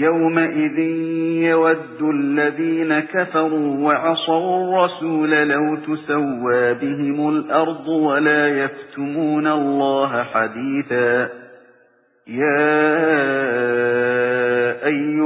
يَوْمَئِذٍ يَوَدُّ الَّذِينَ كَفَرُوا وَعَصَوُا الرَّسُولَ لَوْ تُسَوَّىٰ بِهِمُ الْأَرْضُ وَلَا يَكْتُمُونَ اللَّهَ حَدِيثًا يَا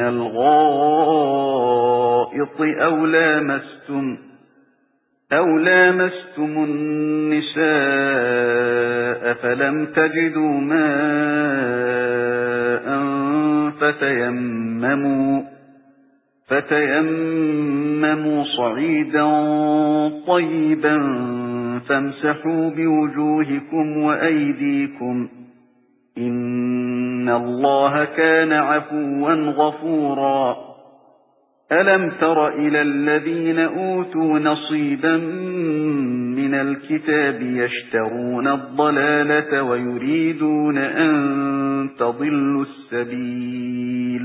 مِّنَ الْغَائِطِ أَوْ لَامَسْتُمُ أَوْ لَامَسْتُمُ النِّسَاءَ فَلَمْ تَجِدُوا مَاءً فَتَيَمَّمُوا فَتَيَمَّمُوا صَعِيدًا طَيِّبًا فَامْسَحُوا بِوُجُوهِكُمْ وَأَيْدِيكُمْ إِنَّ اللَّهَ كَانَ عَفُوًّا غَفُورًا. أَلَمْ تَرَ إِلَى الَّذِينَ أُوتُوا نَصِيبًا مِنَ الْكِتَابِ يَشْتَرُونَ الضَّلَالَةَ وَيُرِيدُونَ أَن تَضِلُّوا السَّبِيلَ؟